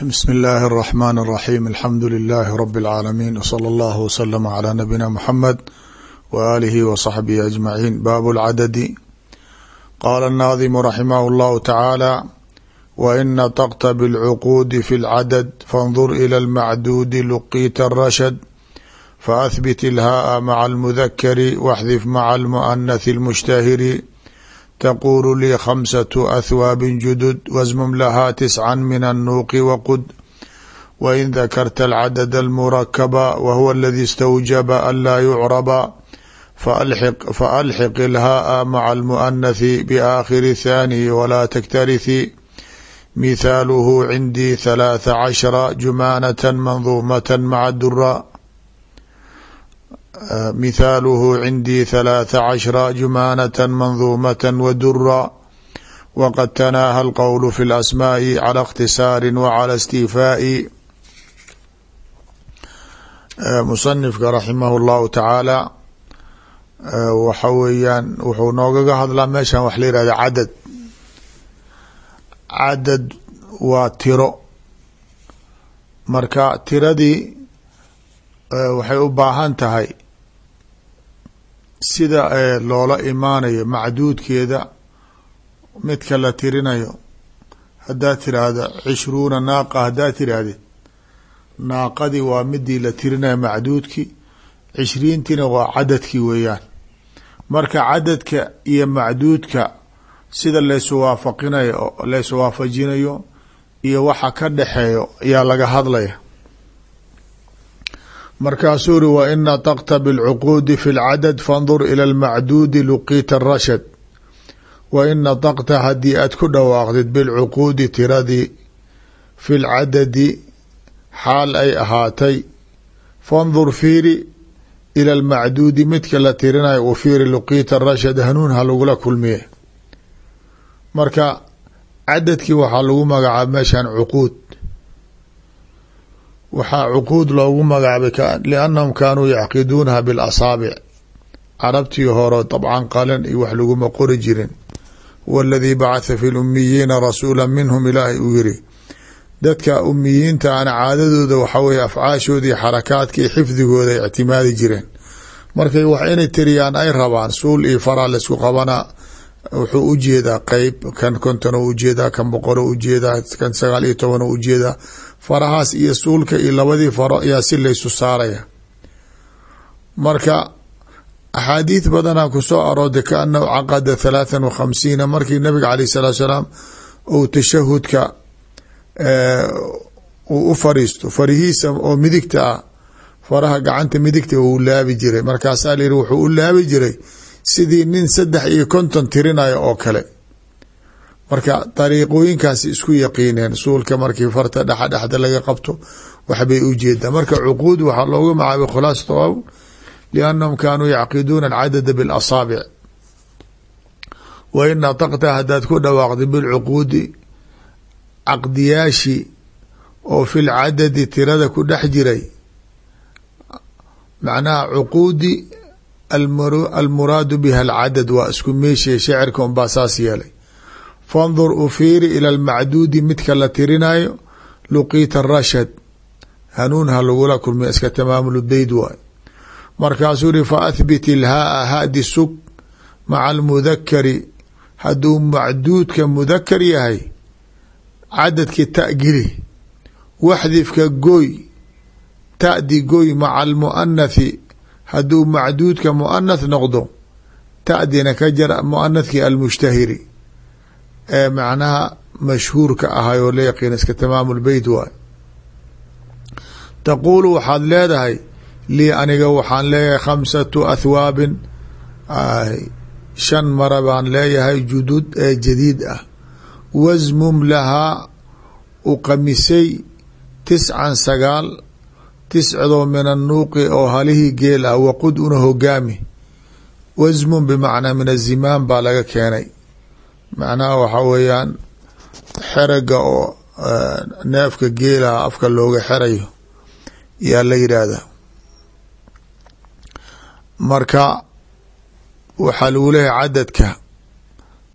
bsmi اllahi الرحmn الرaxيm alxamdu لilaahi rb اlcaalamiin wslى اllah wslm عlى nabiyina mxamed w alihi w صaxbihi aجmaciin bab اlcadadi qala الnaadimu raximah اllahu tacaala wain natqta bاlcuquudi fi اlcadad fandur ilى اlmacduudi luqiita الrashad faahbit ilhaaa maca اlmudakari waxdif maca اlmuanathi اlmushtahiri taquulu lii khamsatu ahwaabin judud wasmum lahaa tiscan min annuuqi waqud wain dakarta alcadada almurakaba wahuwa aladii istawjaba an laa yucraba fa alxiq ilhaa maca almu'anathi biaakhiri thaaniyi walaa taktarithi mithaaluhu cindii thalaatha cashra jumaanatan manduumatan maca dura mithaaluhu cindii thalaatha cashra jumaanata manduumata wadura waqad tanaaha alqowlu fi lasmaa'i cala ikhtisaari wacala istifaa'i musanifka raximah llahu tacaala waxa weeyaan wuxuu noogaga hadlaa meeshan wax la yihahda cadad cadad waa tiro marka tiradii waxay u baahan tahay sida loola imaanayo macduudkeeda midka la tirinayo haddaad tiraahdo cishruuna naaqa haddaad tirahdid naaqadii waa midii la tirinayo macduudki cishriintiina waa cadadkii weeyaan. Marka cadadka iyo macduudka sida laysu waafaqinayo laysu waafajinayo iyo waxa ka dhexeeyo ayaa laga hadlaya markaasuu uri wa in nataqta bilcuquudi fi lcadad fandur ila lmacduudi luqiita rashad wa in nataqta haddii aad ku dhawaaqdid bilcuquudi tiradii fi lcadadi xaal ay ahaatay fandur fiiri ila lmacduudi midka la tirinayo u fiiri luqiita rashad hanuun ha lagula kulmiye. Marka cadadkii waxaa lagu magacaaba meeshan cuquud waxaa cuquud loogu magacaabay liannahum kaanuu yacqiduunaha bilasaabic carabtii hore dabcan qalan iyo wax laguma qori jirin. Waladii bacatha fi lumiyiina rasuula minhum ilaahay uu yiri dadka umiyiinta ana caadadooda waxa weye afcaashoodii xarakaadkii xifdigooda ay ictimaadi jireen. Markay wax inay tiriyaan ay rabaan suul iyo faraa laysku qabanaa wuxuu u jeedaa qeyb kan konton u jeedaa kan boqol o u jeedaa kan sagaal iyo toban u jeedaa farahaas iyo suulka iyo labadii faro ayaa si laysu saaraya. Marka axaadiid badanaa ku soo arooday kaanahu caqada thalaathan wa khamsiina markii nabiga caleyh salaatu salaam uu tashahudka uu u fariisto farihiisa oo midigta ah faraha gacanta midigta uu laabi jiray. Markaasaa la yihi wuxuu u laabi jiray sidii nin saddex iyo konton tirinayo oo kale marka dariiqooyinkaasi isku yaqiineen suulka markii farta dhexa dhexda laga qabto waxbay u jeedaa marka cuquud waxaa loogu macaabay khulaasat aw liannahum kaanuu yacqiduuna alcadada bilasaabic. Wa in nataqta haddaad ku dhawaaqda bilcuquudi caqdiyaashii oo fi lcadadi tirada ku dhex jiray macnaha cuquudi almuraadu biha alcadad waa isku meeshiya shecirka unbaa saas yeelay fandur u fiiri ila almacduudi midka la tirinayo luqiita rashad hanuun ha lagula kulmiya iska tamaamul beyd waay markaasuu ri fa ahbit ilhaaa hadi sug maca almudakari hadduu macduudka mudakar yahay cadadki ta'gili waxdifka goy ta'di goy maca almuanathi hadduu macduudka muanath noqdo ta'dina ka jar almushtahiri ee macnaha mashhuurka ahay oo la yaqiina iska tamaamul beyt waay taquulu waxaad leedahay lii aniga waxaan leeyahay khamsatu athwaabin shan mara baan leeyahay judud ee jadiid ah. Wasmum lahaa u qamisay tiscan sagaal tiscdoo min annuuqi oo halihii geel ah waqud una hogaami. Wasmun bimacnaa min azimaan baa laga keenay macnaha waxaa weeyaan xerega oo neefka geelaha afka looga xerayo yaa la yidhaahdaa marka waxaa lagu leeyahay cadadka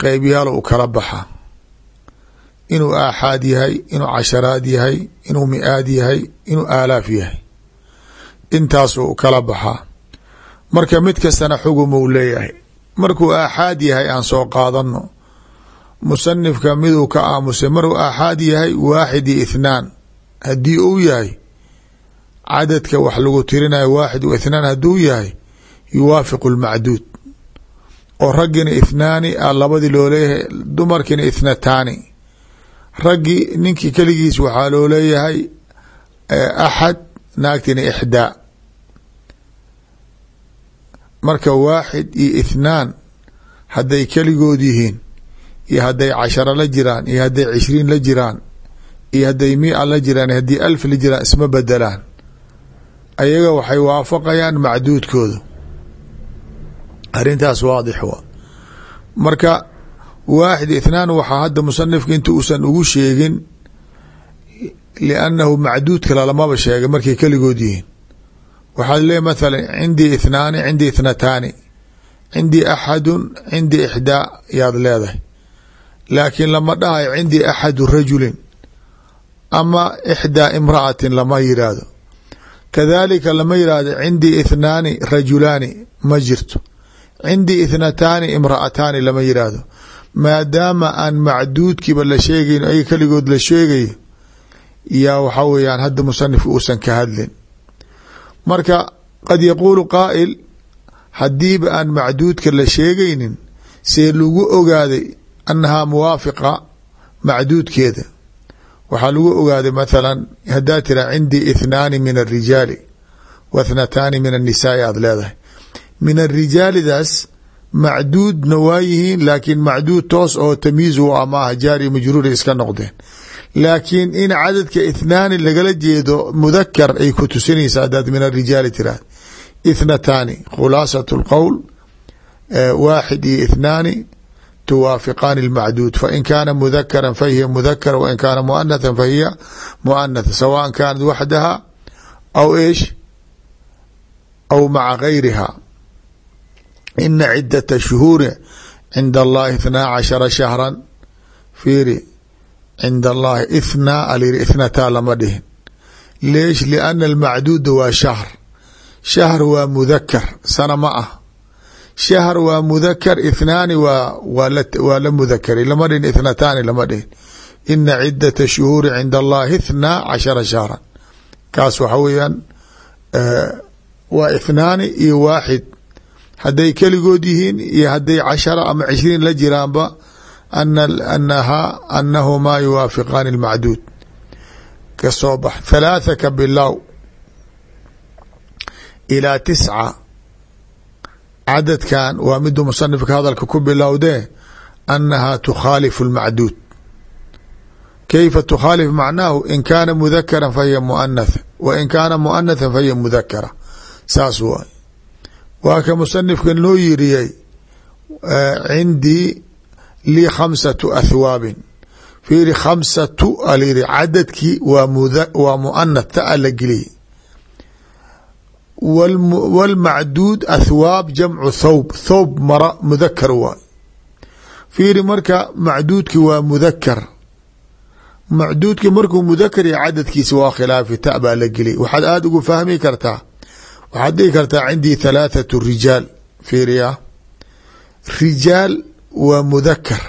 qeybyaal u kala baxa. Inuu aaxaad yahay inuu casharaad yahay inuu mi-aad yahay inuu aalaaf yahay. Intaasuu kala baxaa marka mid kastana xugumuu leeyahay. Markuu aaxaad yahay aan soo qaadano musanifka miduu ka aamusay markuu aaxaad yahay waaxid iyo ithnaan. Haddii uu yahay cadadka wax lagu tirinayo waaxid wa ithnaan hadduu yahay yuwaafiqu lmacduud. Oo raggina ithnaani a labadii loo leeyahay dumarkiina ithnataani. Raggii ninkii keligiis waxaa loo leeyahay axad naagtina ixdaa. Marka waaxid iyo ithnaan hadday keligood yihiin iyo hadday cashara la jiraan iyo hadday cishriin la jiraan iyo hadday mia la jiraan haddii alf la jiraan isma bedelaan ayaga waxay waafaqayaan macduudkooda arrintaas waadix wa. Marka waaxid ithnaan waxaa hadda musanifka inta uusan ugu sheegin liannahu macduud kale lamaba sheegay markay keligood yihiin. Waxaad leeay mathala cindii ithnaani cindii ithnataani cindii axadun cindii ixdaa yaad leedahay laakiin lama dhahayo cindii axadu rajulin ama ixdaa imra'atin lama yidhaahdo kadalika lama yidhaahdo cindii ithnaani rajulaani ma jirto. Cindii ithnataani imra'ataani lama yidhaahdo maadaama aan macduudkiiba la sheegayn ay keligood la sheegayo yaa waxaa weeyaan hadda musanifka uusan ka hadlin. Marka qad yaquulu qaa'il haddiiba aan macduudka la sheegaynin see lagu ogaaday annahaa muwaafiqa macduudkeeda waxaa lagu ogaaday mathalan haddaa tiraa cindii ithnaani min alrijaali wa ithnataani min annisaai aada leedahay min arijaalidaas macduudna waa yihiin laakiin macduud toos oo tamyiiz u ah maaha jaari majruura iska noqdeen laakiin in cadadka ithnaani lagala jeedo mudakar ay ku tusinaysa hadaad min arijaali tiraahd ithnataani khulaasat lqowl waaxid iyo ithnaani tuwaafiqaani lmacduud fain kaana mudakara fahiya mudakara wain kaana muanatha fahiya muanatha sawaan kaanat waxdaha aw eesh aw maca gayriha ina cidaة shuhuuri cinda allahi ithnaa cashara shahra fiiri cinda allahi ithnaa alyiri ithnataa lama dhihin leesh liana almacduuda waa shahr shahr waa mudakar sana ma ah shahr waa mudakar ithnaani waa la mudakari lama dhihin ithnataani lama dhihin. Ina cidaة shuhuuri cinda allahi ithnaa cashara shahra kaas waxa weeyaan waa ithnaani iyo waaxid. Hadday keligood yihiin iyo hadday cashara ama cishriin la jiraanba anahaa anahumaa yuwaafiqaani اlmacduud ka soo bax. Thalaatha ka bilow. Ilaa tisca cadadkan waa miduu musanifka hadalka ku bilowdee annahaa tukhaalifu اlmacduud kayfa tukhaalif macnaahu in kaana mudakara fahiya muanatha wa in kaana muanatha fahiya mudakara saas waay waa ka musanifka noo yiriyey cindii lii khamsatu athwaabin fiiri khamsatu alyiri cadadkii waa muanath ta a la geliyey wاlmacduud athwaab jamcu thawb thawb mara mudakar waay fiiri marka macduudki waa mudakar macduudki markuu mudakar ya cadadkiisa waa khilaafi ta baa la geliyay. Waxaad aada ugu fahmi kartaa waxaad dhihi kartaa cindii thalaathatu rijaal fiiriya rijaal waa mudakar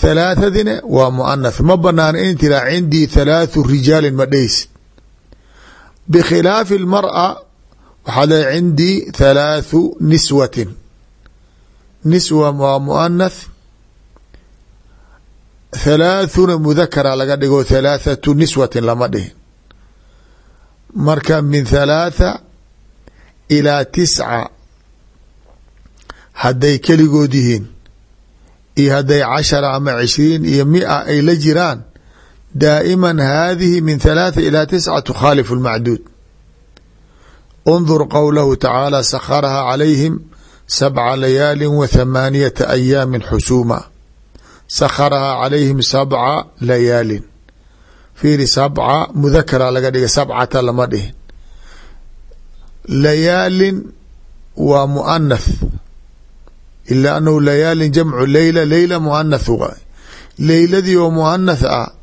thalaathadina waa muanath ma banaana in tiraa cindii thalaathu rijaalin ma dheysid bikhilaafi اlmarأa waxaad leeay cindii thalaathu niswatin niswa waa muanath thalaathuna mudakara laga dhigo thalaathatu niswatin lama dhihin marka min thalaatha ilaa tisca hadday keligood yihiin iyo hadday cashara ama cishriin iyo mia ay la jiraan daa'iman haadihi min thalaatha ilaa tisca tukhaalifu lmacduud undur qowlahu tacaala sakharaha calayhim sabca layaali wa thamaaniyata ayaamin xusuuma sakharaha calayhim sabca layaalin fiiri sabca mudakara laga dhigay sabcata lama dhihin layaalin waa muanath ila anahu layaalin jamcu leyla leyla muanath waay leyladii oo muanath ah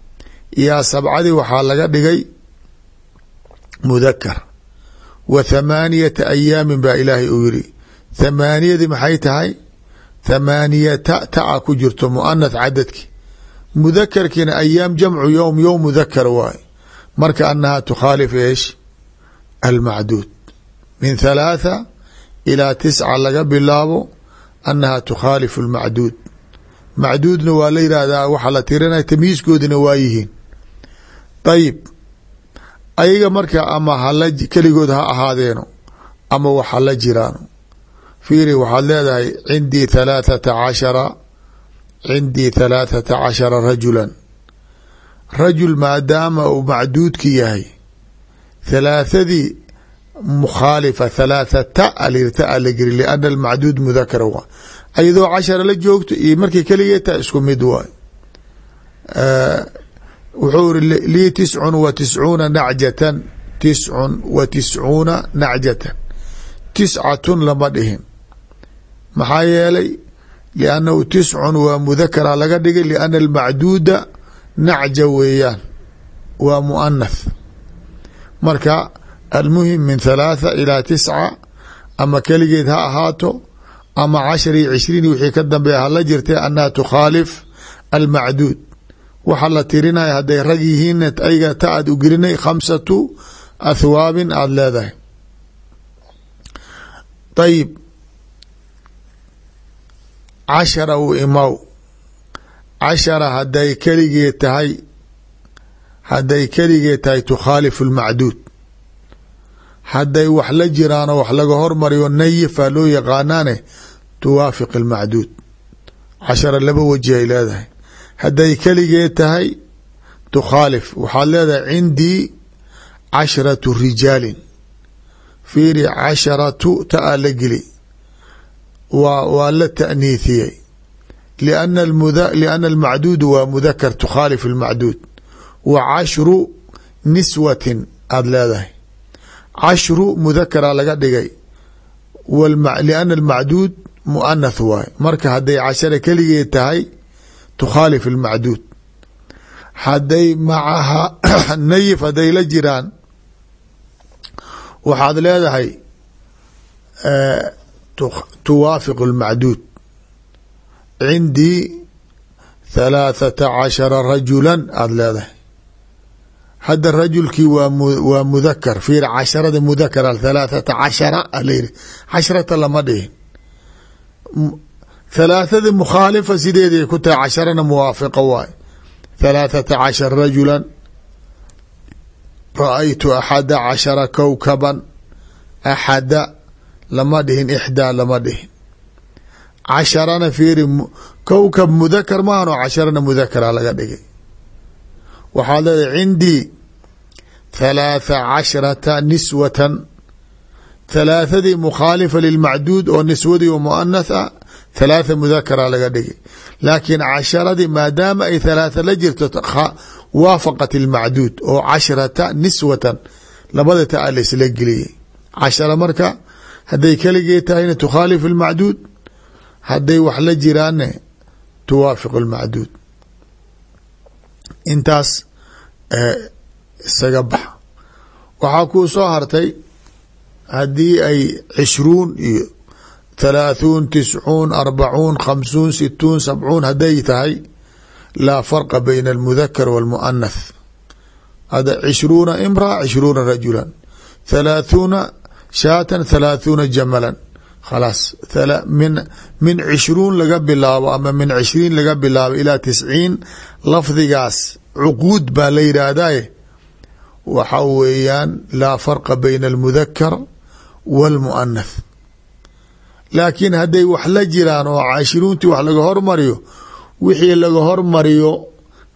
yaa sabcadii waxaa laga dhigay mudakar wa thamaaniyata ayaamin baa ilaahay uu yiri thamaaniyadii maxay tahay? Thamaaniyata taa ku jirto muanath cadadki mudakarkiina ayaam jamcu yowm yowm mudakar waay marka anaha tukhaalif eesh almacduud. Min thalaatha ilaa tisca laga bilaabo anaha tukhaalifu almacduud macduudna waa la yihahdaa waxaa la tirinaya tamyiiskoodina waa ayib ayaga marka ama hala keligood ha ahaadeeno ama wax hala jiraano. Fiiri waxaad leedahay cindii thalaathata cashara cindii thalaathata cashara rajulan. Rajul maadaama uu macduudki yahay thalaathadii mukhaalifa thalaathata alirta la geri liana almacduud mudakara waa. Ayadoo cashara la joogto iyo markay keligee tahay isku mid waay wuxuu iri lii tiscun wa tiscuuna nacjatan tiscun wa tiscuuna nacjatan. Tiscatun lama dhihin. Maxaa yeelay liannahu tiscun waa mudakara laga dhigay liana almacduuda nacja weeyaan waa muanath marka almuhim min thalaatha ilaa tisca ama keligeed ha ahaato ama cashar iyo cishriin wixii ka dambeeya hala jirtay annaha tukhaalif almacduud waxa la tirinaya hadday rag yihiin ayga ta aad u gelinay khamsatu athwaabin aada leedahay. Ayib cashara u imaw cashara hadday keligee tahay hadday keligee tahay tukhaalifu lmacduud hadday wax la jiraanoo wax laga hormariyo nayifa loo yaqaanaane tuwaafiq almacduud cashara laba waji ay leedahay hadday keligee tahay tukhaalif. Waxaad leedahay cindii cashratu rijaalin. Fiiri casharatu ta la geli. Waa waa la taaniithiyey liana liana almacduud waa mudakar tukhaalif almacduud. Wa cashru niswatin aada leedahay. Cashru mudakara laga dhigay. Liana almacduud muanath waay. Marka hadday cashara keligee tahay tukhaalif almacduud hadday macaha nayif hadday la jiraan waxaad leedahay tuwaafiq almacduud cindii thalaathata cashara rajulan aada leedahay hadda rajulkii waa mudakar fiir casharada mudakara thalaathata cashara alayiri cashrata lama dhihin thalaathadii mukhaalifa sideeday ku tahay casharana muwaafiqa waay thalaathata cashar rajulan ra'aytu axada cashara kowkaban axada lama dhihin ixdaa lama dhihin casharana fiiri kowkab mudakar maahan oo casharana mudakara laga dhigay waxaad leedahay cindii thalaatha cashrata niswatan thalaathadii mukhaalifa lilmacduud oo niswadii oo muanath ah thalaatha mudakara laga dhigay. Laakiin casharadii maadaama ay thalaatha la jirto waafaqat ilmacduud oo cashrata niswatan labada ta a laysla geliyey cashara marka hadday keligee tahayna tukhaalif ilmacduud hadday wax la jiraanne tuwaafiq ilmacduud intaas isaga bax. Waxaa kuu soo hartay haddii ay cishruun iyo thalaathun tiscuun arbacuun khamsuun situun sabcuun hadday tahay laa farqa bayna almudakar walmuanath hada cishruuna imraa cishruuna rajulan. Thalaathuna shaatan thalaathuna jamalan. Khalaas min min cishruun laga bilaabo ama min cishriin laga bilaabo ilaa tisciin lafdigaas cuquud baa la yidhaahdaye waxa weeyaan laa farqa bayna almudakar walmuanath laakiin hadday wax la jiraan oo cashiruuntii wax laga hormariyo wixii laga hormariyo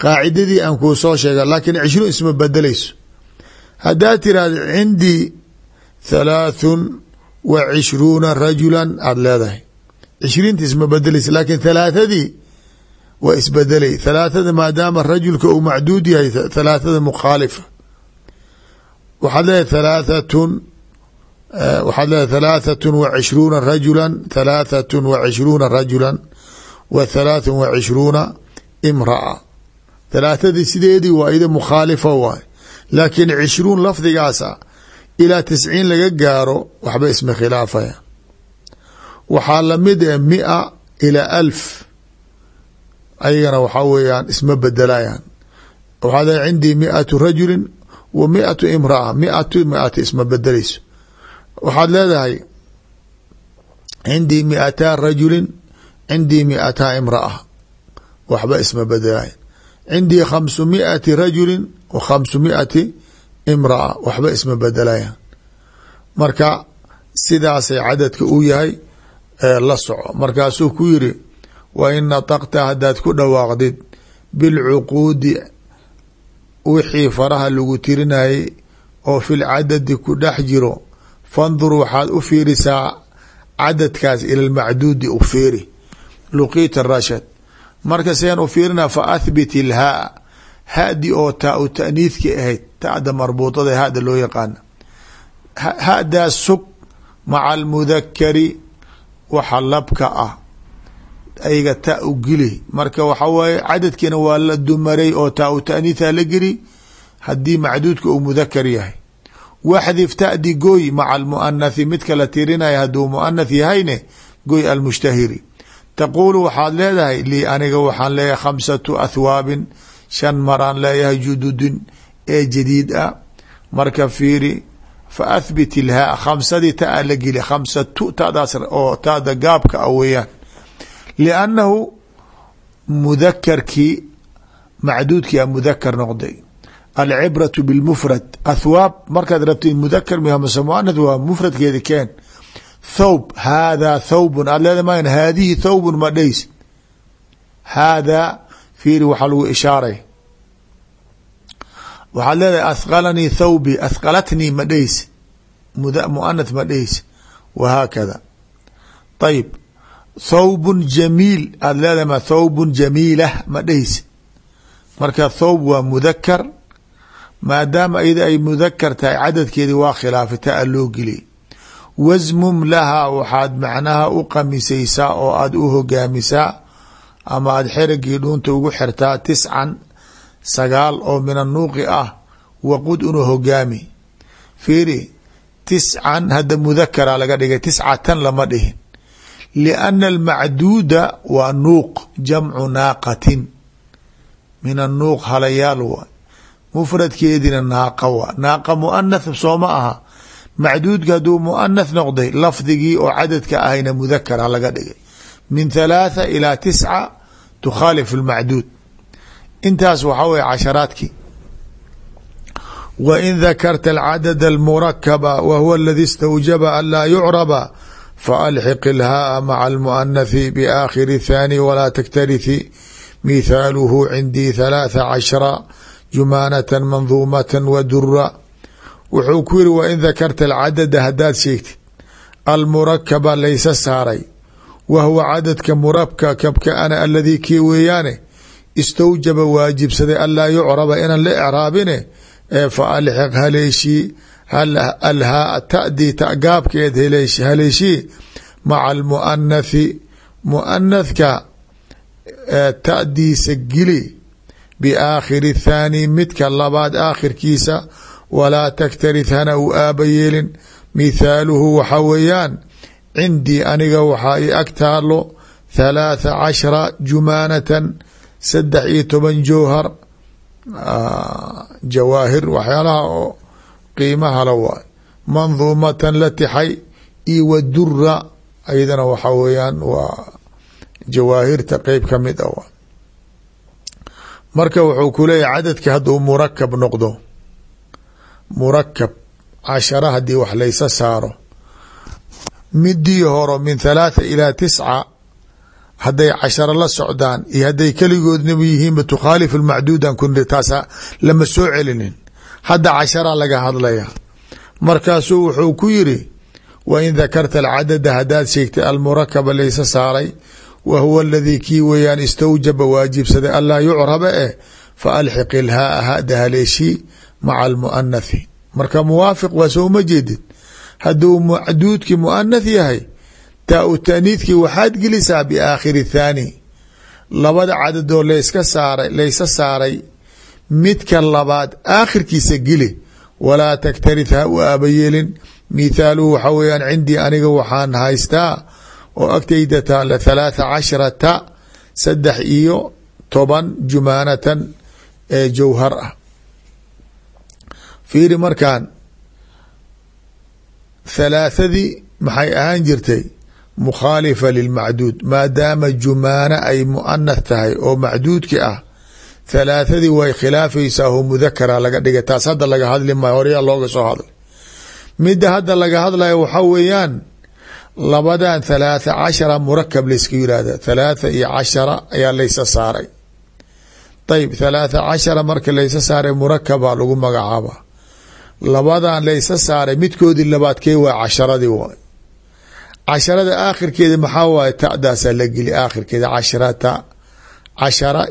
qaacidadii aan kuu soo sheega laakiin cishruun isma bedelayso haddaad tiraahda cindii thalaathun wa cishruuna rajulan aada leedahay. Cishriinta isma bedelaysa laakiin thalaathadii waa isbedelay thalaathada maadaama rajulka uu macduud yahay thalaathada mukhaalifa waxaad leedahay thalaahatun waxaad leedahay thalaahatun wa cishruuna rajulan thalaahatun wa cishruuna rajulan wa thalaathun wa cishruuna imraa. Halaathadii sideedii waa ida mukhaalifa waay. Laakiin cishruun lafdigaasa ilaa tisciin laga gaaro waxba isma khilaafaya. Waxaa la mid e mia ilaa alf. Ayagana waxaa weeyaan isma bedelayaan waxaad cindii miatu rajulin wa miatu isma bedeleyso waxaad leedahay cindii miataa rajulin cindii miataa imraa waxba isma bedelayan cindii khamsu miati rajulin wa khamsu miati imraa waxba isma bedelayan marka sidaasay cadadka u yahay la soco. Markaasuu ku yiri wa in nataqta haddaad ku dhawaaqdid bilcuquudi wixii faraha lagu tirinayay oo fil cadadi ku dhex jiro fandur waxaad u fiirisaa cadadkaas ila lmacduudi u fiiri. Luqiita rashad marka seen u fiirina fa athbit ilhaa hadi oo taa u taaniidki ahayd taada marbuuطada hada loo yaqaana hadaas sug maca almudakari waxa labka ah. Ayga ta u gili. Marka waxa waaye cadadkiina waa la dumaray oo taa u taaniitha haddii macduudka uu mudakar yahay waxdif tadi goy maca almuanathi midka la tirinaya haduu muanath yahayne goy almushtahiri. Taquulu waxaad leedahay lii aniga waxaan leeyahay khamsatu athwaabin shan maraan leeyahay jududin ee jadiid ah. Marka fiiri fa athbit ilhaa khamsadii taa la geli khamsatu tadaas oo taada gaabka a weeyaan. Liannahu mudakarkii macduudkia mudakar noqday alcibratu bilmufrad athwaab markaad rabtid mudakar mihmase muanath waa mufradkeedi keen. Thawb haadaa thawbun aad leeda ma haadihi thawbun ma dhays. Haadaa fiiri waxaa lagu ishaaray. Waxaad leedahay athqalanii thawbi athqalatnii ma dhays. Muanath ma dhays. Wahaakada ayib thawbun jamiil aad leedahay ma thawbun jamiilah ma dhays. Marka thawb waa mudakar maadaama iyada ay mudakar tahay cadadkeedii waa khilaafay taa loo geliyay wasmum lahaa waxaad macnaha u qamisaysaa oo aada u hogaamisaa ama aada xerigii dhuunta ugu xirtaa tiscan sagaal oo min anuuqi ah waqud unu hogaami. Fiiri tiscan hadda mudakara laga dhigay tiscatan lama dhihin. Lianna almacduuda waa nuuq jamcu naaqatin. Min anuuq halayaal waa mufradkeedina naaqa waa naaqa muanath sooma aha. Macduudka hadduu muanath noqday lafdigii oo cadadka ahayna mudakara laga dhigay. Min thalaatha ilaa tisca tukhaalif almacduud intaas waxaa weye casharaadkii. Wa in dakarta alcadad almurakaba wa huwa aladi istawjaba an laa yucraba faalxiq ilhaaa maca almuanathi biaakhiri thaani walaa taktarithi. Mithaaluhu cindii thalaatha cashra jumaanatan manduumatan wa dura wuxuu ku yiri wa in dakarta alcadada haddaad sheegtid almurakaba laysa saaray. Wa huwa cadadka murakabka ana aladii kii weeyaane istawjaba waajibsaday anlaa yucraba inaan la ecraabine ee fa alxiq haleeshii alhaa tadii gaabkeed haleeshii maca almuanathi biaakhiri thaani midka labaad aakhirkiisa walaa taktarith hana u aaba yeelin mithaaluhu waxa weeyaan cindii aniga waxaa i ag taalo thalaatha cashra jumaanatan saddex iyo toban jowhar jawaahir waxyaalaha oo qiimaha la waay manduumatan la tixay iyo wa dura ayadana waxa weeyaan waa jawaahirta qeyb ka mid a marka wuxuu ku leeyahy cadadka hadduu murakab noqdo. Murakab cashara haddii wax laysa saaro. Midii horo min thalaatha ilaa tisca hadday casharo la socdaan iyo hadday keligoodnaba yihiinba tukhaalif macduudan kun taasa lama soo celinin. Hadda cashara laga hadlaya markaasuu wuxuu ku yiri wa in dakarta alcadada haddaad sheegtay almurakaba laysa saaray wa huwa aladii kii weeyaan istawjaba waajibsaday anlaa yucraba eh fa alxiq ilhaa hada haleeshii maca almuanathi marka muwaafiq waa soo ma jeedid hadduu macduudkii muanath yahay taa u taaniidkii waxaad gelisaa biaakhiri thaani. Labada cadadoo layska saaray laysa saaray midka labaad aakhirkiisa geli. Walaa taktarith ha u aabayeelin mithaaluhu waxaa cindii aniga waxaan haystaa oo agtayda taala thalaatha casharata saddex iyo toban jumaanatan ee jawhar ah. Fiiri markaan thalaathadii maxay ahaan jirtay? Mukhaalifa lilmacduud maadaama jumaana ay muanath tahay oo macduudki ah thalaathadii way khilaafaysaa oo mudakara laga dhigay. Taas hadda laga hadli maayo horeyaa looga soo hadlay. Midda hadda laga hadlayo waxaa weeyaan labadan thalaatha cashara murakab layska yihahda thalaatha iyo cashara ayaa laysa saaray. Ayb thalaatha cashara marka laysa saaray murakabaa lagu magacaaba labadan laysa saaray midkoodii labaadkee waa casharadii waay casharada aakhirkeeda maxaa waaye? Ta'daasaa la geli aakhirkeeda. Cashrata cashara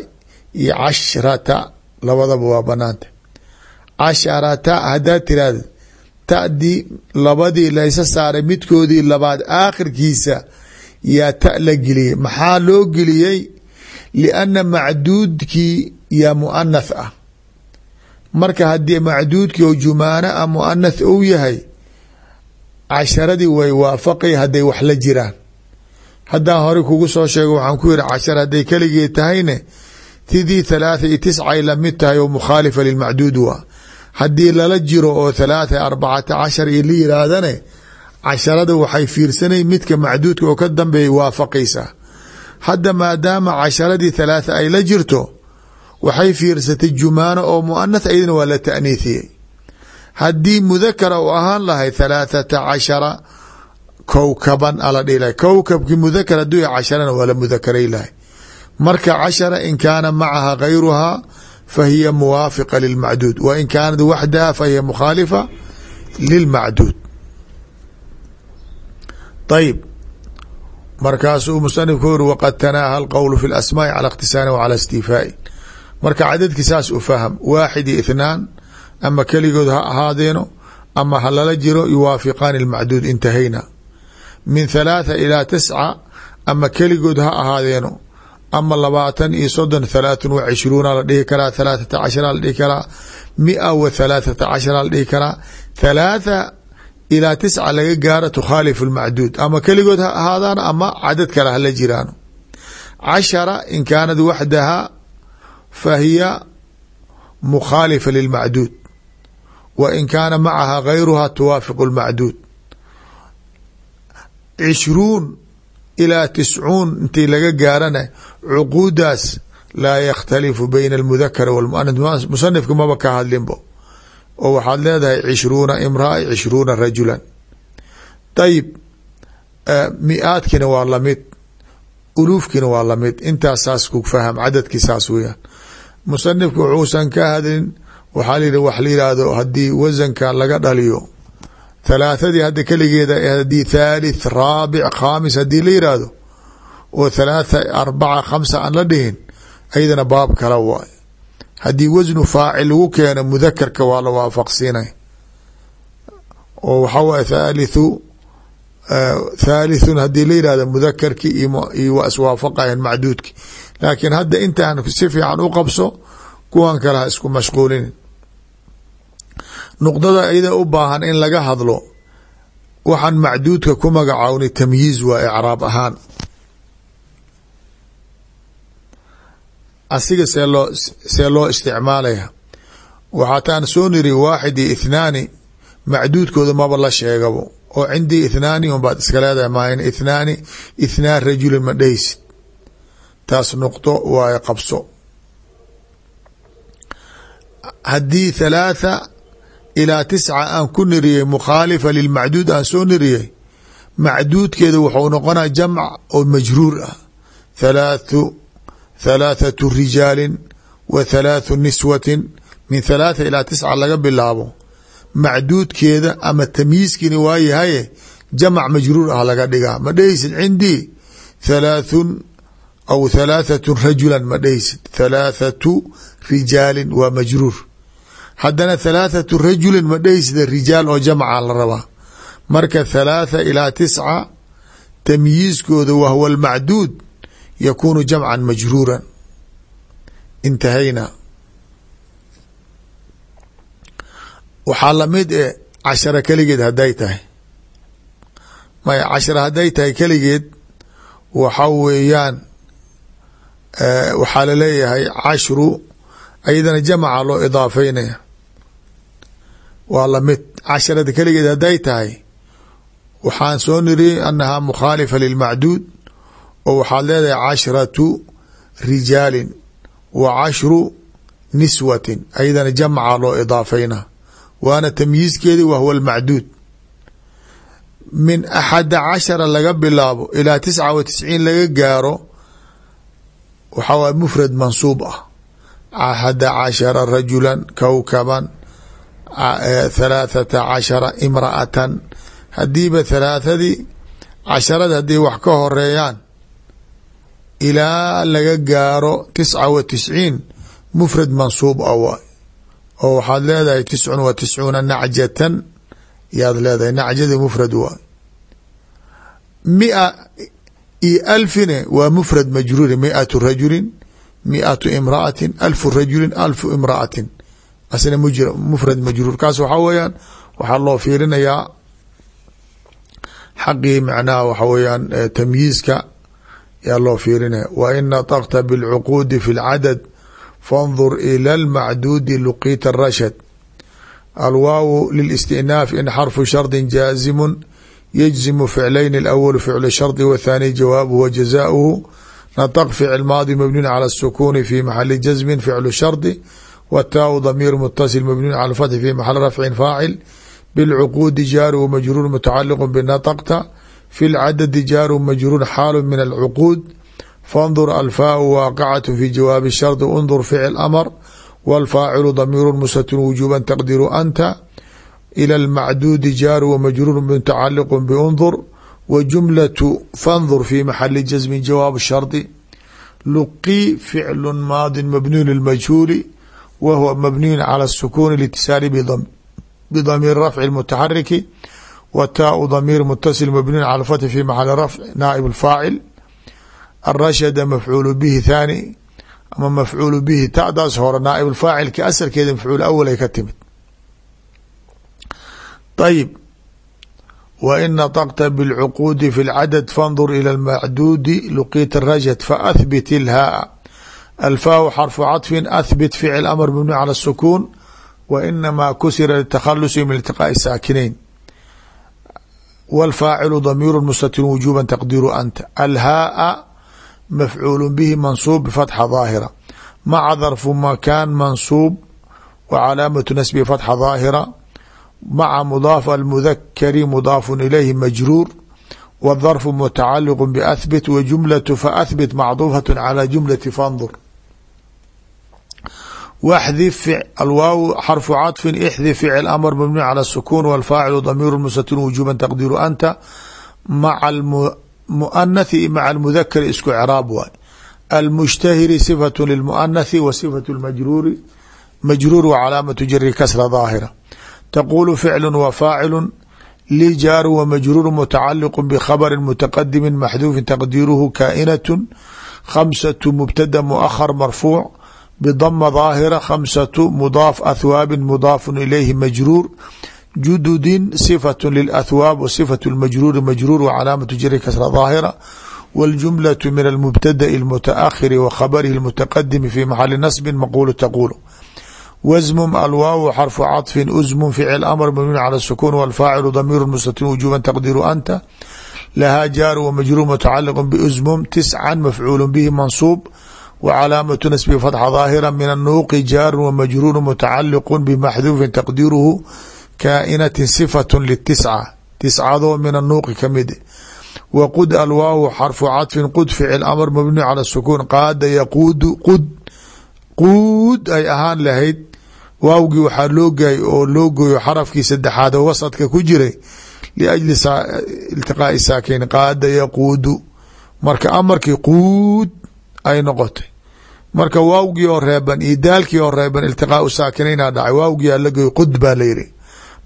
iyo cashrata labadaba waa banaanta casharata haddaad tirahda ta'dii labadii laysa saaray midkoodii labaad aakhirkiisa yaa ta la geliyey. Maxaa loo geliyey? Lianna macduudkii yaa muanath ah. Marka haddii macduudkii oo jumaana a muanath ou yahay casharadii way waafaqay hadday wax la jiraan. Haddaan hore kugu soo sheego waxaan ku yihi cashara hadday keligeed tahayne tidii thalaatha iyo tiscay la mid tahay oo mukhaalifa lilmacduud waa haddii lala jiro oo thalaatha arbacata cashar iyo la casharada waxay fiirsanay midka macduudka oo ka dambeeya waafaqaysaa hadda maadaama casharadii thalaatha ay la jirto waxay fiirsatay jumaano oo muanath aydana waa la taaniithiyey haddii mudakara u ahaan lahay thalaathata cashara kowkaban ala dhihi lahay kowkabkii mudakar yahay casharana waa la lahay. Marka cashara in kaana macaha gayruhaa fahiya muwaafiqa lilmacduud wa in kaanat waxdaha fahiya mukhaalifa lilmacduud ayib markaasuu musanifku uri waqad tanaaha alqowlu fi lasmaai cala ikhtisaani wa cala istifaai marka cadadki saas u faham waaxid iyo ithnaan ama keligood ha ahaadeeno ama ha lala jiro yuwaafiqaani almacduud intahayna min thalaatha ilaa tisca ama keligood ha ahaadeeno ama labaatan iyo soddon thalaathan wa cishruuna la dhihi karaa thalaathata cashara la dhihi karaa mia wa thalaathata cashara la dhihi karaa thalaatha ilaa tisca laga gaaro tukhaalifu lmacduud ama keligood ha ahaadaan ama cadad kale hala jiraano cashara in kaanad waxdaha fa hiya mukhaalifa lilmacduud wa in kaana macaha gayruha tuwaafiqu lmacduud cishruun ilaa tiscuun intii laga gaarana cuquudaas laa yakhtalifu bayna almudakari walmuanah musanifka maba ka hadlinbo oo waxaad leedahay cishruuna imraa cishruuna rajulan ayib mi-aadkina waa la mid uluufkina waa la mid intaas saas ku faham cadadkii saas weyaan musanifka wuxuusan ka hadlin waxaa la yihi wax la yihahdo haddii laga dhaliyo thalaathadii hadda keligeeda haddii thalith raabic khaamis haddii la yihahdo oo thalaatha arbaca khamsa aan la dhihin ayadana baab kala waay haddii wasnu faacil lagu keeno mudakarka waa la waafaqsiinay oo waxaa waay thalithu thalithun haddii la yihahdo mudakarki iyo waa iswaafaqayan macduudki laakiin hadda intaan si fiican kale ha isku mashquulinin nuqdada iyada u baahan in laga hadlo waxaan macduudka ku magacaawni tamyiiz waa icraab ahaan. Asiga see loo see loo isticmaalaya. Waxaataan soo niri waaxid iyo ithnaani macduudkooda maba la sheegabo oo cindii ithnaani unbaad iska leedahay maayn ithnaani ithnaan rajulin ma dhehaysid taas nuqdo waaye qabso. Haddii thalaatha ilaa tisca aan ku niriyey mukhaalifa lilmacduud aan soo niriyey macduudkeeda wuxuu noqonaya jamc oo majruur ah. Thalaathu thalaathatu rijaalin wa thalaathu niswatin min thalaatha ilaa tisca laga bilaabo. Macduudkeeda ama tamyiiskiina waa yahaye jamac majruur ah laga dhigaa. Ma dhehaysid cindii? Thalaathun aw thalaathatu rajulan ma dhehaysid thalaathatu rijaalin waa majruur haddana thalaathatu rajulin ma dhehaysida rijaal oo jamca la rabaa. Marka thalaatha ilaa tisca tamyiiskooda wahwa almacduud yakunu jamcan majruuran. Intahayna. Waxaa la mid e cashara keligeed hadday tahay. Maya cashara hadday tahay keligeed waxa weeyaan waxaa la leeyahay cashru ayadana jamaca loo idaafeynaya waa la mid casharada keligeed hadday tahay waxaan soo niri anahaa mukhaalifa lilmacduud oo waxaad leedahay cashratu rijaalin wa cashru niswatin ayadana jamaca loo idaafeyna waana tamyiizkeedi wa huwa almacduud. Min axada cashara laga bilaabo ilaa tisca wa tisciin laga gaaro waxaa waay mufrad mansuub ah. Axada cashara rajulan kowkaban thalaathata cashara imra'atan. Haddiiba thalaathadii casharada hadday wax ka horeeyaan ilaa laga gaaro tisca wa tisciin mufrad mansuub ah waay oo waxaad leedahay tiscun wa tiscuuna nacjatan yaad leedahay nacjadi mufrad waay mia iyo alfine waa mufrad majruuri miatu rajulin miatu imra'atin alfu rajulin alfu imra'atin asna mufrad majruur kaas waxaa weeyaan waxaa loo fiirinayaa xaqii macnaha waxa weeyaan tamyiizka yaa loo fiirinaya wa in nataqta bilcuquudi fi lcadad fandur ila lmacduudi luqiita rashad alwaawu lilistinaaf in xarfu shardi jaazimu yجزم فعلين الأول فعل الشhرط والثاني جوابه وجزاؤه نطق فعل ماضي مبني على السكون في محل جزم فعل الشhرط wtaau damiir mutasil mabniun cala fathi fi maxal rafcin faacil bilcuquudi jaaru majruur mutacaliqu binatqta fi lcadadi jaaru majruur xaalu min alcuquud fandur alfaau waaqicatu fi jawaabi shardi undur ficil amar walfaacilu damiiru musatun wujuuban taqdiru anta ila almacduudi jaaru wamajruur mutacaliqu biundur wajumlatu fandur fi maxali jasmin jawaab shardi luqi ficlu maadin mabniun lmajhuuli wa huwa mabniyu calى الsukuni litisaali bdamiir rafci mutaxariki w taau damiir mutasil mabniyu calى fathi fi maxali rafc naaib اfaacil arashada mafcuulu bihi thaani ama mafcuulu bihi tadaas hore naaib faacilki asalkeeda mafcuul awal ay ka timid طيب وإن نطقت بالعقود في العدد فانظر إلى المعدود لقيت الرجد فأثبت الهاء الفاء حرف عطف أثبت فعل أمر مبني على السكون وإنما كسر للتخلص من التقاء الساكنين والفاعل ضمير مستتر وجوبا تقدير أنت الهاء مفعول به منصوب بفتحة ظاهرة مع ظرف مكان منصوب وعلامة نسبه فتحة ظاهرة mca mdaaf almudakari mudaafu ilayhi majruur wاdharfu mutacaliq bahbit w jumlaة faahbit macduufaة calى jumlati fandur wxdif alwaaw xarfu caطfi ixdif ficl amr mabni calى الsukun wاlfaacilu damiir mustatir wujuba taqdiru anta maca muanathi maca almudakari isku craab waay almushtahiri صifaة lilmuanathi wa صifaة اmajruuri majruur w calaamaةu jari kasra ظaahira tqul ficl w faacil li jaar w majruur mutacaliq bkhabri mutaqadimi maxduufi taqdiiruhu kainaة khamsaة mubtada muahar marfuuc bdma daahira khamsatu mudaaf athwaabin mudaafun ilayhi majruur jududin sifatu lilahwaab wa sifatu lmajruuri majruur wa calaamatu jiri kasra daahira waljumlatu min almubtada'i almutaakhiri wa khabarihi almutaqadimi fi maxali nasbin maquulu taquulu wasmum alwaawu xarfu caطfin usmum ficil amr mabniun cala sukuun walfaacilu damiiru mustatin wujuban taqdiiru anta lahaa jaaru wamajruur mutacaliqu biusmum tiscan mafcuulu bihi mansuub wcalaamatu nasbi fatxa ظaahira min anuuqi jaaru wmajruur mutacaliq bmaxduufin taqdiiruhu kaainati صifaة ltisca tiscadoo min anuuqi kamid wqud alwaaw xarfu caطfi qud ficl amr mabni calى الsukun qaada yaquudu qud quud ay ahaan lahayd waawgii waxaa loo gaay oo loo gooyo xarafkii saddexaad oo wasadka ku jiray liajli iltiqaai saakin qaada yaquudu marka amarkii quud ay noqotay marka waawgii oo reeban iyo daalkii oo reeban iltiqaau saakinaynaa dhacay waawgii aa la gooy qud baa la yiri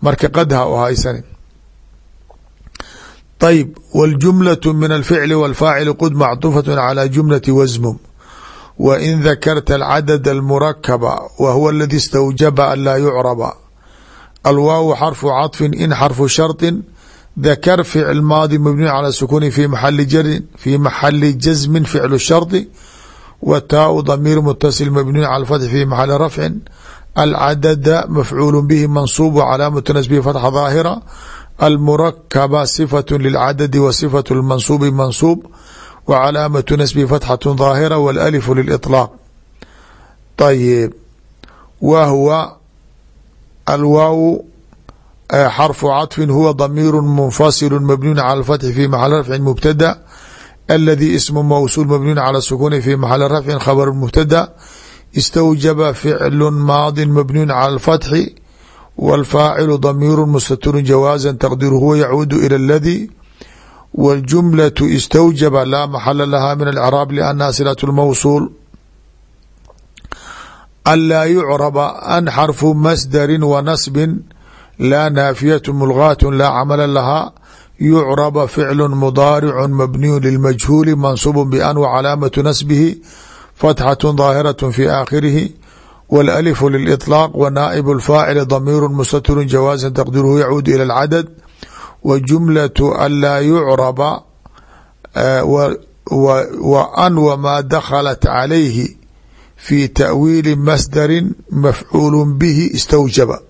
marka qad ha u haysanin ayb wاljumlaة min alficli wاlfaacili qud macطufaة calى jumlati wasmum wain dakarta alcadad almurakaba wa huwa aladi istawjaba an laa yucraba alwaaw xarfu caطfi in xarfu sharطi dakar ficl maadi mabniyu calى sukuni fi maxali jarin fi maxali jasmi ficlu sharطi wtaau damiir mutasil mabniyu cala fatx fi maxali rafcin alcadada mafcuul bihi mansuub calaamatu nasbihi fatxa daahira almurakaba sifatu lilcadadi wa sifatu lmansuubi mansuub wa calaamatu nasbihi fatxatu daahira walalifu liliطlaaq ayib wa huwa alwaaw xarfu caطfin huwa damiiru munfasilu mabniyun cala alfatxi fi maxali rafcin mubtada aladi ismu mawsuul mabniyu calى sukuni fi maxali rafci khabr mubtada istawjaba ficlu maadi mabniyu calى اlfatxi wاlfaacilu damiiru mustaturu jawaaza taqdiru huwa yacuudu ilى اladi wاljumlaة istawjaba laa maxala laha min alcraab liannaha silaة اlmawsuul anlaa yucraba an xarfu masdari wa nasbi laa naafiyaة mulgaat laa camala lahaa yucraba ficlu mudaaricu mabniyu lilmajhuuli mansuub ban wcalaamatu nasbihi fatxaة daahiraة fi aakhirihi wاlأlifu lilإطlaaq w naa'ib اlfaacili damiiru mustaturu jawaaza taqdiruhu yacuudu ilى اlcadad wa jumlaة anlaa yucraba wa an wmaa dakhalat calayhi fi taأwiili masdari mafcuul bihi istawjaba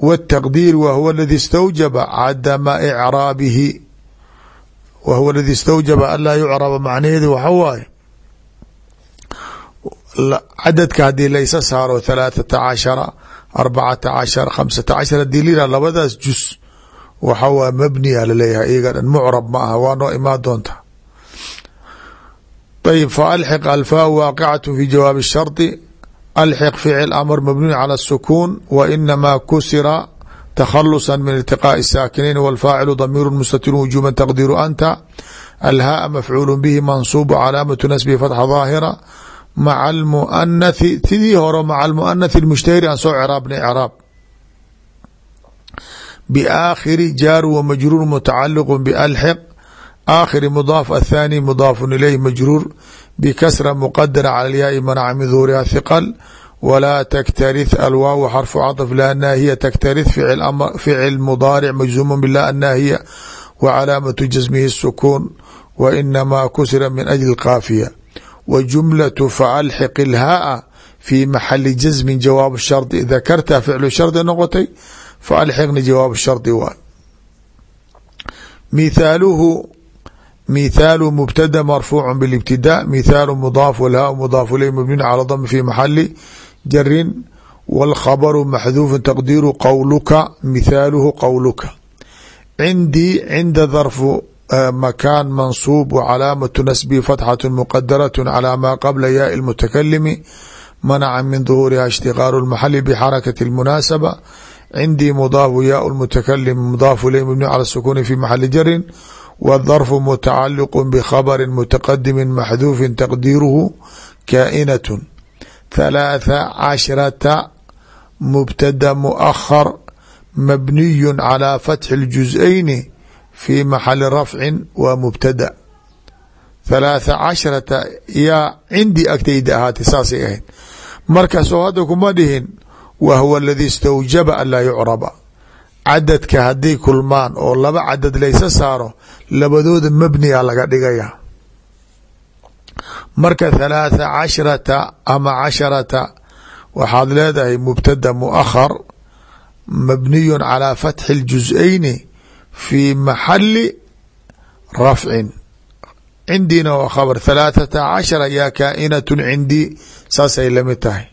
huwa aladi istawjaba cadama craabihi wa huwa aladi istawjaba anlaa yucraba macnaheedu waxa waaye cadadka haddii laysa saaro thalaathata cashara arbacata cashar khamsata cashar haddii lira labadaas jus waxa waa mabniya la leeyahay iyaga dhan mucrab ma aha waa noo imaan doonta ayb faalxiq alfaa waaqicat fi jawaabi shardi alxiq ficil amr mabniyu cala الsukuun wa inamaa kusira takhalusa min iltiqaaءi الsaakinayn wاlfaacilu damiiru mustatirun wujuba taqdiru anta alhaaa mafcuul bihi mansuub calaamatu nasbihi fatxa daahira maca almuanathi sidii hore maca almuanathi اlmushtahiri aan soo craabnay craab biaakhiri jaar wa majruur mutacaliq balxiq aakhiri mudaaf athaani mudaafun ilayh majruur bikasra muqadara cala alyaai manaca min duhuriha hiqal walaa taktarih alwaaw xarfu cadf laa naahiya taktarih ficil mudaaric majzuumun bila annaahiya wa calaamatu jasmihi sukuun wa inamaa kusira min ajli qaafiya wa jumlatu faalxiq ilhaaa fi maxali jasmin jawaab shardi dakarta ficlu shardi noqotay faalxiqni jawaab shardi waay mithaaluhu mithaalu mubtada marfuucu bilibtidaa mithaalu mudaaf walhaa mudaaf iley mabniun cala dami fi maxali jarin wاlkhabru maxduufu taqdiiru qowluka mithaaluhu qowluka cindii cinda darfu makaan mansuub wcalaamatu nasbihi fatxatu muqadaraة calى maa qabla yaai اlmutakalimi manaca min duhuuriha ishtiqaalu اlmaxali bxarakati اlmunaasaba cindii mudaafu yaau mutakalim mudaafu iley mabniu cala sukuni fi maxali jarin wdarfu mutacaliqu bkhabri mutaqadimi maxduufi taqdiiruhu kaa'inat halaatha cashrata mubtada muahar mabniyu calaa fatxi اljuzayni fi maxali rafcin waa mubtada halaatha cashrata yaa cindii agtayda ahaatay saasay ahayd markaasoo hadda kuma dhihin wa hwa aladii istawjaba an laa yucraba cadadka hadday kulmaan oo laba cadad laysa saaro labadooda mabniga laga dhigaya. Marka thalaatha cashrata ama casharata waxaad leedahay mubtada muakhar mabniyu calى fatxi اljuz'ayni fi maxali rafcin cindiina waa khabr thalaathata cashara yaa kaa'inat cindii saasay la mid tahay.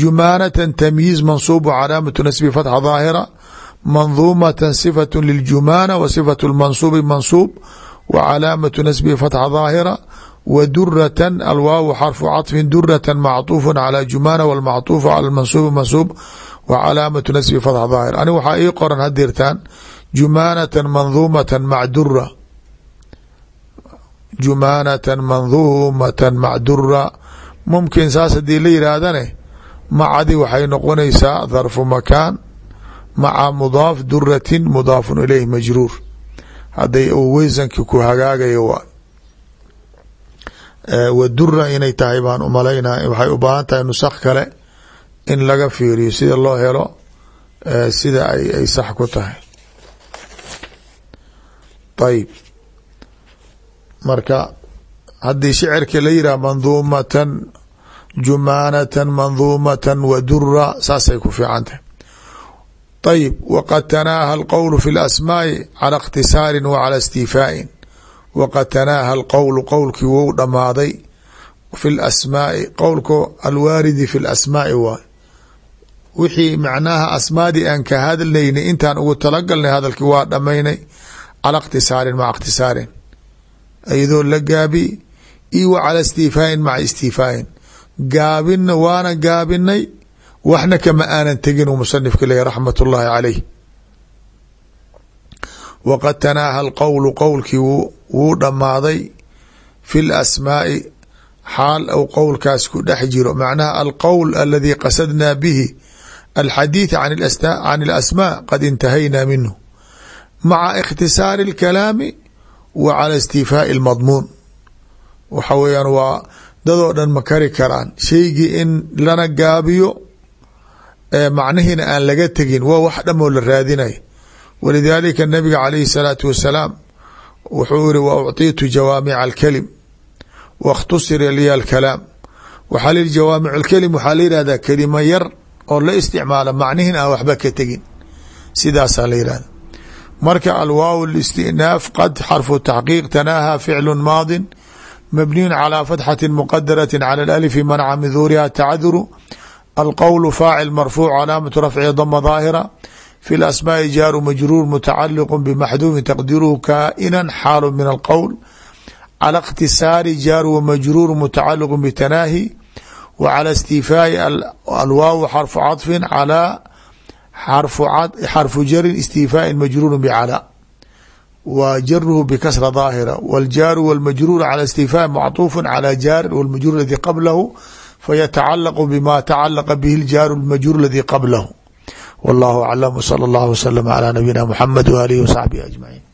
Jumaanatan tamyiiz mansuubu calaamatu nasbi fatxa daahira manduumatan sifatu liljumaana wa sifatu lmansuubi mansuub wa calaamatu nasbihi fatxa daahira w durة alwaaw xarfu caطfi duraة macطuuf calى jumana wاlmacطuuf calى mansuubi mansuub wa calaamatu nasbi fatx daahir ani waxaa ii qoran hadirtaan jumaanata manduumata mac dura jumaanata manduumata mac dura mumkin saas hadii la yihaahdane macadi waxay noqonaysaa dharfu makaan maca mudaaf duratin mudaafun ilayh majruur. Hadday weysankii ku hagaagayo waa wadura inay tahay baan umalaynaa waxay u baahan tahay nusakh kale in laga fiiriyo sida loo helo sida ay sax ku tahay. Ayib marka haddii shicirka la yidhah manduumatan jumaanatan manduumatan wadura saasay ku fiican tahay ayb waqad tanaaha alqowlu fi lasmaai cala ikhtisaarin wa cala istiifaa'in waqad tanaaha alqowlu qowlkii wou dhammaaday fi lasmaai qowlka alwaaridi fi lasmaai waay wixii macnaaha asmaadii aan ka hadlaynay intaan ugu talagalnay hadalkii waa dhammaynay cala ikhtisaarin maca ikhtisaarin iyadoo la gaabi iyo wa cala istiifaa'in maca istiifaa'in waana gaabinay waxna kama aanan tegin uu musanifka leeya raxmat ullaahi caleyh waqad tanaaha alqowlu qowlkii wuu dhammaaday fi lasmaai xaal ou qowlkaas ku dhex jiro. Macnaha alqowl aladii qasadnaa bihi alxadiid can alasmaa qad intahaynaa minhu. Maca ikhtisaari alkalaami wa cala istiifaai almadmuun. Waxa weeyaan waa dadoo dhan ma kari karaan. Shaygii in lana gaabiyo macnihiina aan laga tegin waa wax dhamoo la raadinay walidaalika nabiga calayhi الsalaatu wasalaam wuxuu yihi wa ucطiitu jawaamica alkalim waاkhtusira liya alkalaam waxaa layihi jawaamic اlkelim waxaa la yihahdaa kelima yar oo la isticmaala macnihin aan waxba ka tegin sidaasaa la yihahda marka alwaaw اlistinaaf qad xarfu taxqiiq tanaaha ficlu maadin mabniyun calى fatxati muqadarati calى اlalifi manca min duuriha tacaduru alqowl faacil marfuuc calaamatu rafci dama daahira fi lasmaaءi jaaru majruur mutacaliq bmaxduufin taqdiruhu kaainan xaalu min alqowl calى اkhtisaari jaaru wamajruur mutacaliq btanaahi wa calى istifaai alwaaw xarfu caطfin calى xarfu jarin istifaai majruur bcalى wa jaruhu bkasra daahira wاljaaru wاlmajruur calى istifaa macطuuf calى jaarin wاlmajruur aladi fayatacalaqu bima tacalaqa bihi ljaaru lmajhuur aladii qablahu wallahu aclam sala allah wslm calaa nabiyina muxamed waalihi wasaxbihi ajmaciin